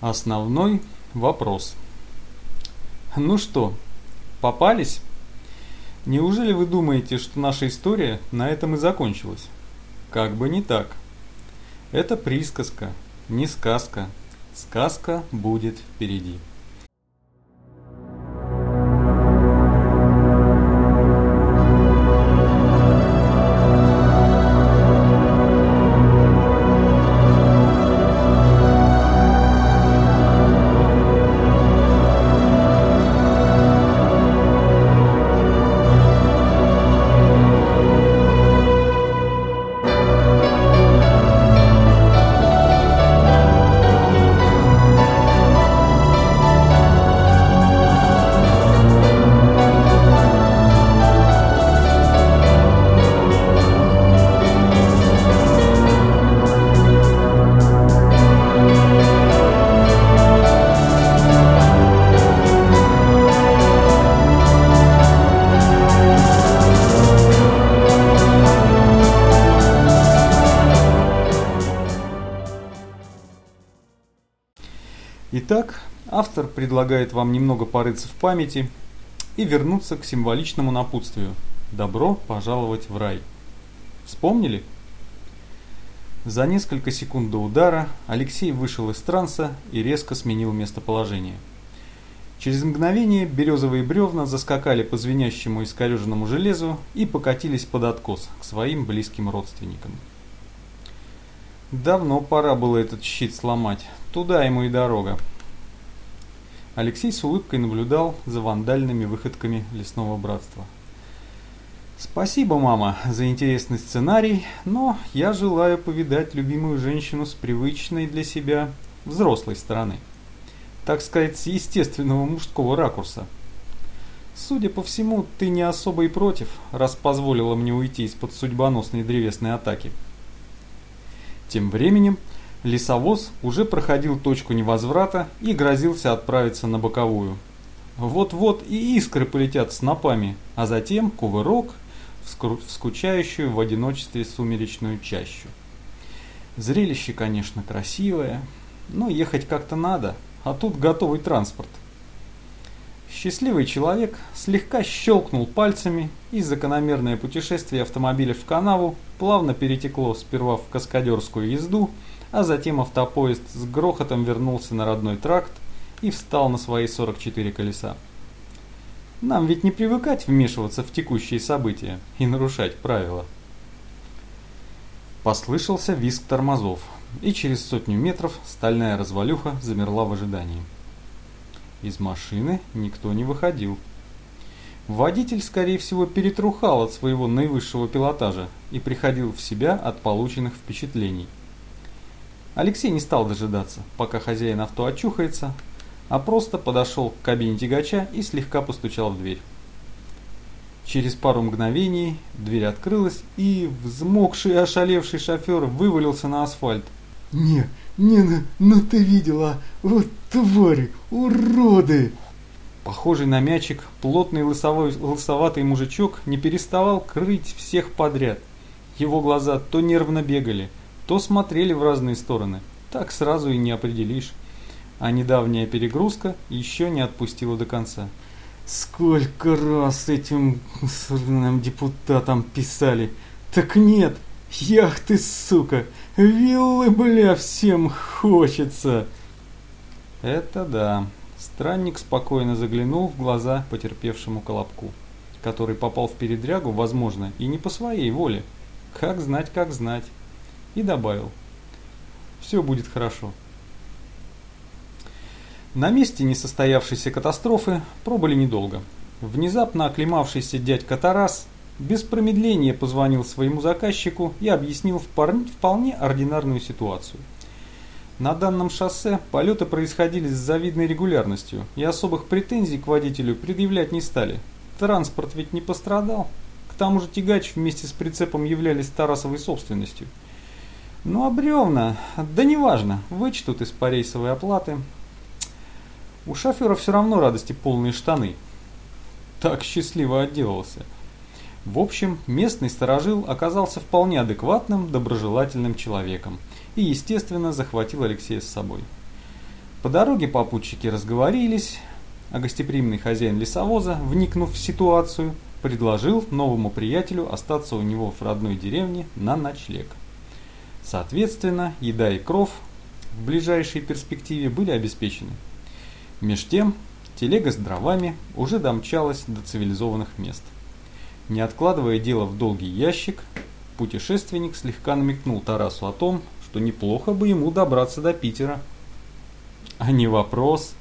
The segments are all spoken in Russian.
Основной вопрос. Ну что, попались? Неужели вы думаете, что наша история на этом и закончилась? Как бы не так. Это присказка, не сказка. Сказка будет впереди. Предлагает вам немного порыться в памяти и вернуться к символичному напутствию «Добро пожаловать в рай». Вспомнили? За несколько секунд до удара Алексей вышел из транса и резко сменил местоположение. Через мгновение березовые бревна заскакали по звенящему искореженному железу и покатились под откос к своим близким родственникам. Давно пора было этот щит сломать, туда ему и дорога. Алексей с улыбкой наблюдал за вандальными выходками лесного братства. Спасибо, мама, за интересный сценарий, но я желаю повидать любимую женщину с привычной для себя взрослой стороны. Так сказать, с естественного мужского ракурса. Судя по всему, ты не особо и против, раз позволила мне уйти из-под судьбоносной древесной атаки. Тем временем лесовоз уже проходил точку невозврата и грозился отправиться на боковую. Вот-вот и искры полетят снопами, а затем кувырок в скучающую в одиночестве сумеречную чащу. Зрелище, конечно, красивое, но ехать как-то надо, а тут готовый транспорт. Счастливый человек слегка щелкнул пальцами, и закономерное путешествие автомобиля в канаву плавно перетекло сперва в каскадерскую езду, а затем автопоезд с грохотом вернулся на родной тракт и встал на свои 44 колеса. Нам ведь не привыкать вмешиваться в текущие события и нарушать правила. Послышался визг тормозов, и через сотню метров стальная развалюха замерла в ожидании. Из машины никто не выходил. Водитель, скорее всего, перетрухал от своего наивысшего пилотажа и приходил в себя от полученных впечатлений. Алексей не стал дожидаться, пока хозяин авто очухается, а просто подошел к кабине тягача и слегка постучал в дверь. Через пару мгновений дверь открылась, и взмокший и ошалевший шофер вывалился на асфальт. «Не, не, ну, ну ты видела, вот твари, уроды!» Похожий на мячик, плотный лысовой, лысоватый мужичок не переставал крыть всех подряд. Его глаза то нервно бегали, то смотрели в разные стороны. Так сразу и не определишь. А недавняя перегрузка еще не отпустила до конца. Сколько раз этим депутатам писали. Так нет, ях ты, сука, Виллы, бля, всем хочется. Это да. Странник спокойно заглянул в глаза потерпевшему колобку, который попал в передрягу, возможно, и не по своей воле. Как знать, как знать. И добавил. Все будет хорошо. На месте несостоявшейся катастрофы пробыли недолго. Внезапно оклемавшийся дядька Тарас без промедления позвонил своему заказчику и объяснил вполне ординарную ситуацию. На данном шоссе полеты происходили с завидной регулярностью, и особых претензий к водителю предъявлять не стали. Транспорт ведь не пострадал. К тому же тягач вместе с прицепом являлись Тарасовой собственностью. Ну а бревна, да неважно, вычтут из порейсовой оплаты. У шофера все равно радости полные штаны. Так счастливо отделался. В общем, местный сторожил оказался вполне адекватным, доброжелательным человеком и, естественно, захватил Алексея с собой. По дороге попутчики разговорились, а гостеприимный хозяин лесовоза, вникнув в ситуацию, предложил новому приятелю остаться у него в родной деревне на ночлег. Соответственно, еда и кров в ближайшей перспективе были обеспечены. Меж тем, телега с дровами уже домчалась до цивилизованных мест. Не откладывая дело в долгий ящик, путешественник слегка намекнул Тарасу о том, что неплохо бы ему добраться до Питера. А не вопрос.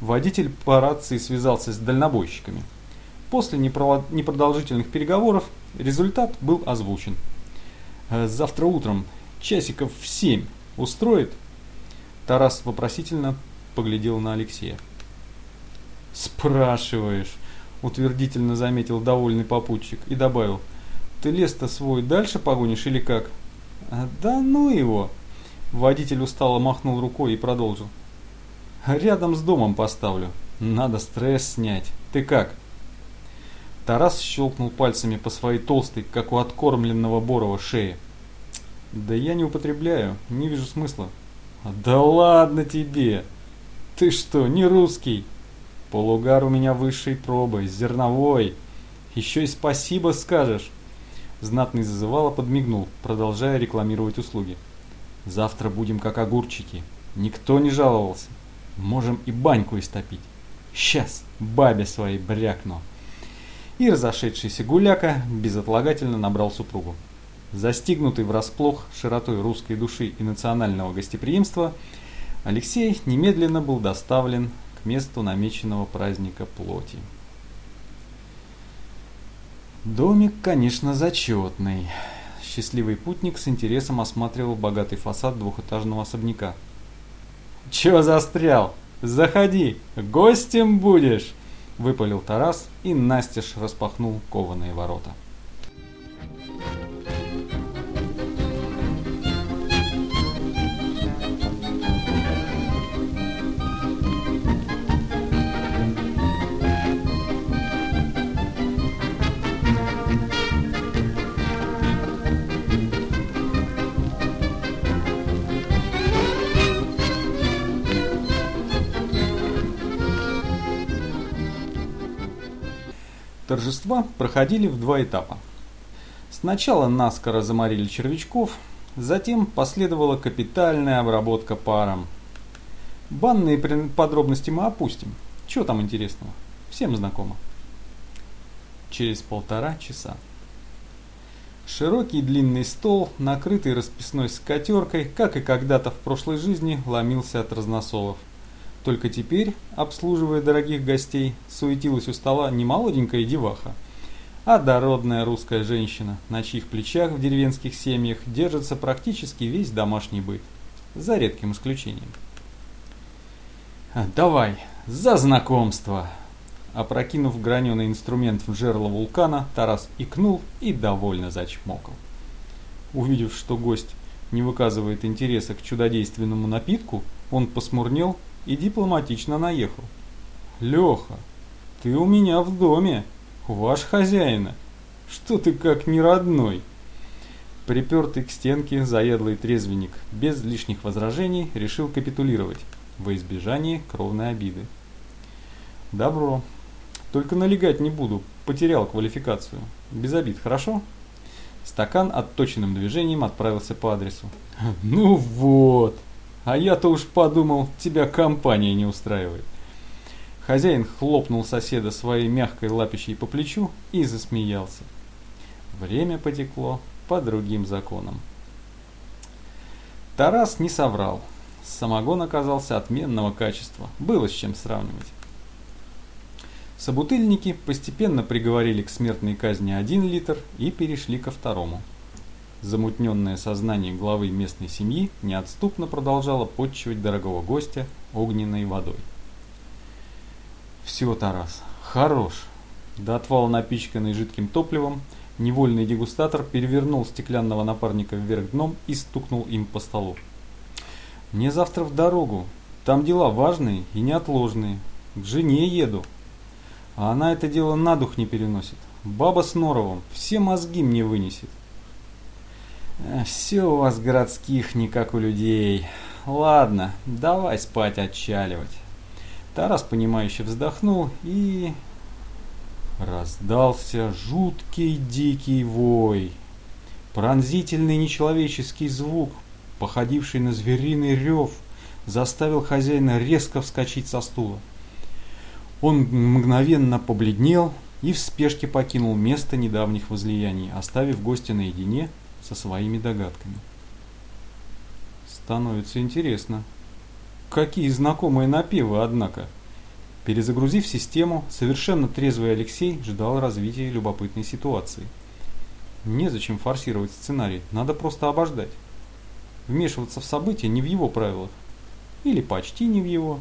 Водитель по рации связался с дальнобойщиками. После непродолжительных переговоров результат был озвучен. «Э, завтра утром, часиков в семь, устроит? Тарас вопросительно поглядел на Алексея. «Спрашиваешь», — утвердительно заметил довольный попутчик и добавил. «Ты лес-то свой дальше погонишь или как?» «А, «Да ну его!» Водитель устало махнул рукой и продолжил. Рядом с домом поставлю. Надо стресс снять. Ты как? Тарас щелкнул пальцами по своей толстой, как у откормленного Борова, шее. Да я не употребляю, не вижу смысла. Да ладно тебе! Ты что, не русский? Полугар у меня высшей пробы, зерновой. Еще и спасибо скажешь. Знатный зазывало подмигнул, продолжая рекламировать услуги. Завтра будем как огурчики. Никто не жаловался. Можем и баньку истопить. Сейчас бабе своей брякну. И разошедшийся гуляка безотлагательно набрал супругу. Застигнутый врасплох широтой русской души и национального гостеприимства, Алексей немедленно был доставлен к месту намеченного праздника плоти. Домик, конечно, зачетный. Счастливый путник с интересом осматривал богатый фасад двухэтажного особняка – «Чего застрял? Заходи, гостем будешь!» Выпалил Тарас и настежь распахнул кованые ворота. Торжества проходили в два этапа. Сначала наскоро заморили червячков, затем последовала капитальная обработка паром. Банные подробности мы опустим. Чего там интересного? Всем знакомо. Через полтора часа. Широкий длинный стол, накрытый расписной скатеркой, как и когда-то в прошлой жизни, ломился от разносолов. Только теперь, обслуживая дорогих гостей, суетилась у стола не молоденькая деваха, а дородная русская женщина, на чьих плечах в деревенских семьях держится практически весь домашний быт, за редким исключением. «Давай, за знакомство!» Опрокинув граненый инструмент в жерло вулкана, Тарас икнул и довольно зачмокал. Увидев, что гость не выказывает интереса к чудодейственному напитку, он посмурнел и дипломатично наехал. «Леха, ты у меня в доме, у ваш хозяина. Что ты как не родной?» Припертый к стенке заядлый трезвенник без лишних возражений решил капитулировать во избежание кровной обиды. «Добро. Только налегать не буду, потерял квалификацию. Без обид, хорошо?» Стакан отточенным движением отправился по адресу. «Ну вот!» А я-то уж подумал, тебя компания не устраивает. Хозяин хлопнул соседа своей мягкой лапищей по плечу и засмеялся. Время потекло по другим законам. Тарас не соврал. Самогон оказался отменного качества. Было с чем сравнивать. Собутыльники постепенно приговорили к смертной казни один литр и перешли ко второму. Замутненное сознание главы местной семьи неотступно продолжало подчивать дорогого гостя огненной водой. Все, Тарас, хорош. До отвала напичканный жидким топливом, невольный дегустатор перевернул стеклянного напарника вверх дном и стукнул им по столу. Мне завтра в дорогу. Там дела важные и неотложные. К жене еду. А она это дело на дух не переносит. Баба с норовом все мозги мне вынесет. Все у вас городских не как у людей. ладно, давай спать отчаливать. Тарас, понимающе вздохнул и... Раздался жуткий дикий вой. Пронзительный нечеловеческий звук, походивший на звериный рев, заставил хозяина резко вскочить со стула. Он мгновенно побледнел и в спешке покинул место недавних возлияний, оставив гостя наедине со своими догадками. Становится интересно. Какие знакомые напевы, однако. Перезагрузив систему, совершенно трезвый Алексей ждал развития любопытной ситуации. Незачем форсировать сценарий, надо просто обождать. Вмешиваться в события не в его правилах. Или почти не в его.